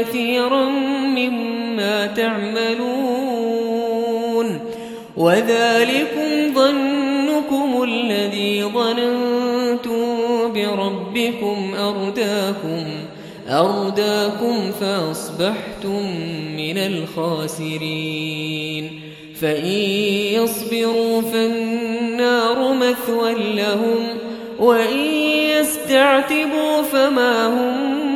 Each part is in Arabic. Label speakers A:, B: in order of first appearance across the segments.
A: كثيرا مما تعملون وذلكم ظنكم الذي ظننتم بربكم أرداكم أرداكم فأصبحتم من الخاسرين فإن يصبروا فالنار مثوى لهم وإن يستعتبوا فما هم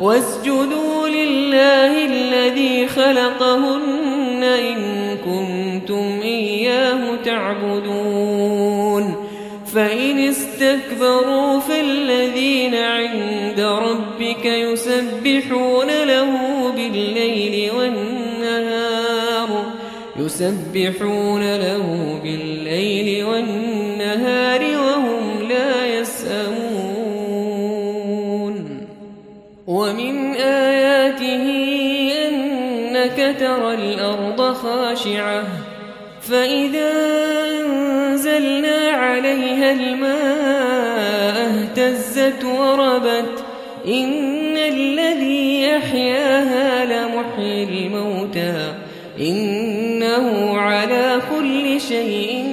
A: واسجدوا لله الذي خلقهن إن كنتم إياه تعبدون. فإن استكبروا فالذين عند ربك يسبحون له بالليل والنهار يسبحون له بالليل ترى الأرض خاشعة فإذا أنزلنا عليها الماء اهتزت وربت إن الذي أحياها لمحيي الموتى إنه على كل شيء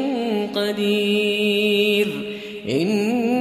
A: قدير إن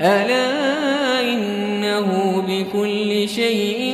A: ألا إنه بكل شيء